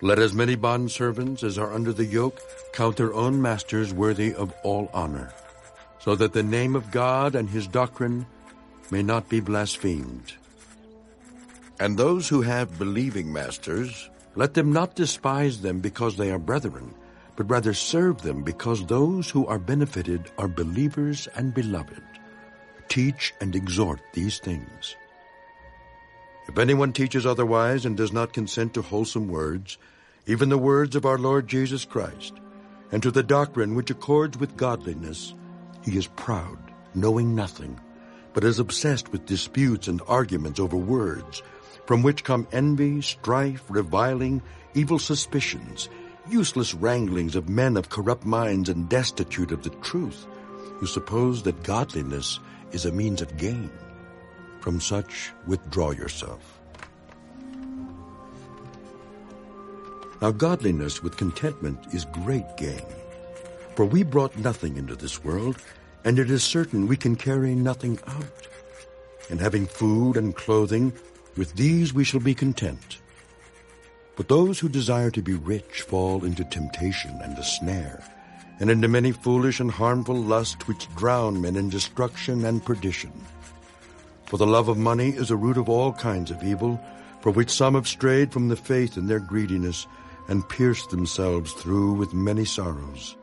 Let as many bondservants as are under the yoke count their own masters worthy of all honor, so that the name of God and his doctrine may not be blasphemed. And those who have believing masters, let them not despise them because they are brethren, but rather serve them because those who are benefited are believers and beloved. Teach and exhort these things. If anyone teaches otherwise and does not consent to wholesome words, even the words of our Lord Jesus Christ, and to the doctrine which accords with godliness, he is proud, knowing nothing, but is obsessed with disputes and arguments over words, from which come envy, strife, reviling, evil suspicions, useless wranglings of men of corrupt minds and destitute of the truth, who suppose that godliness is a means of gain. From such withdraw yourself. Now godliness with contentment is great gain. For we brought nothing into this world, and it is certain we can carry nothing out. And having food and clothing, with these we shall be content. But those who desire to be rich fall into temptation and a snare, and into many foolish and harmful lusts which drown men in destruction and perdition. For the love of money is a root of all kinds of evil, for which some have strayed from the faith in their greediness and pierced themselves through with many sorrows.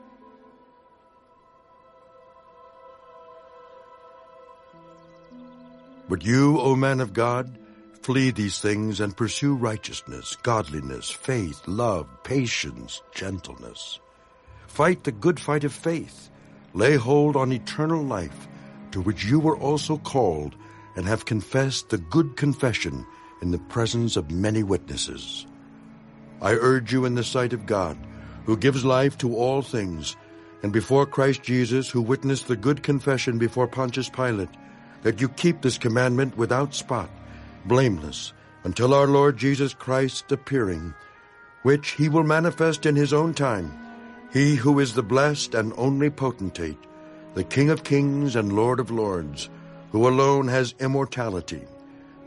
But you, O man of God, flee these things and pursue righteousness, godliness, faith, love, patience, gentleness. Fight the good fight of faith. Lay hold on eternal life, to which you were also called, and have confessed the good confession in the presence of many witnesses. I urge you in the sight of God, who gives life to all things, and before Christ Jesus, who witnessed the good confession before Pontius Pilate, that you keep this commandment without spot, blameless, until our Lord Jesus Christ appearing, which he will manifest in his own time, he who is the blessed and only potentate, the King of kings and Lord of lords, who alone has immortality,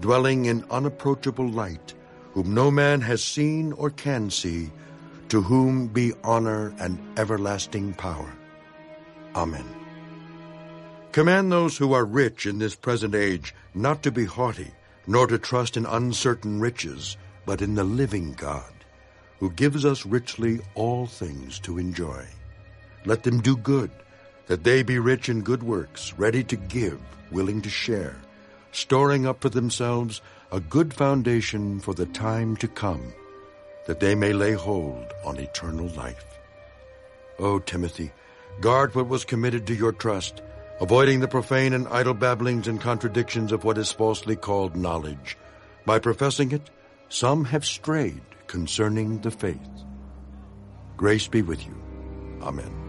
dwelling in unapproachable light, whom no man has seen or can see, to whom be honor and everlasting power. Amen. Command those who are rich in this present age not to be haughty, nor to trust in uncertain riches, but in the living God, who gives us richly all things to enjoy. Let them do good, that they be rich in good works, ready to give, willing to share, storing up for themselves a good foundation for the time to come, that they may lay hold on eternal life. O Timothy, guard what was committed to your trust, avoiding the profane and idle babblings and contradictions of what is falsely called knowledge. By professing it, some have strayed concerning the faith. Grace be with you. Amen.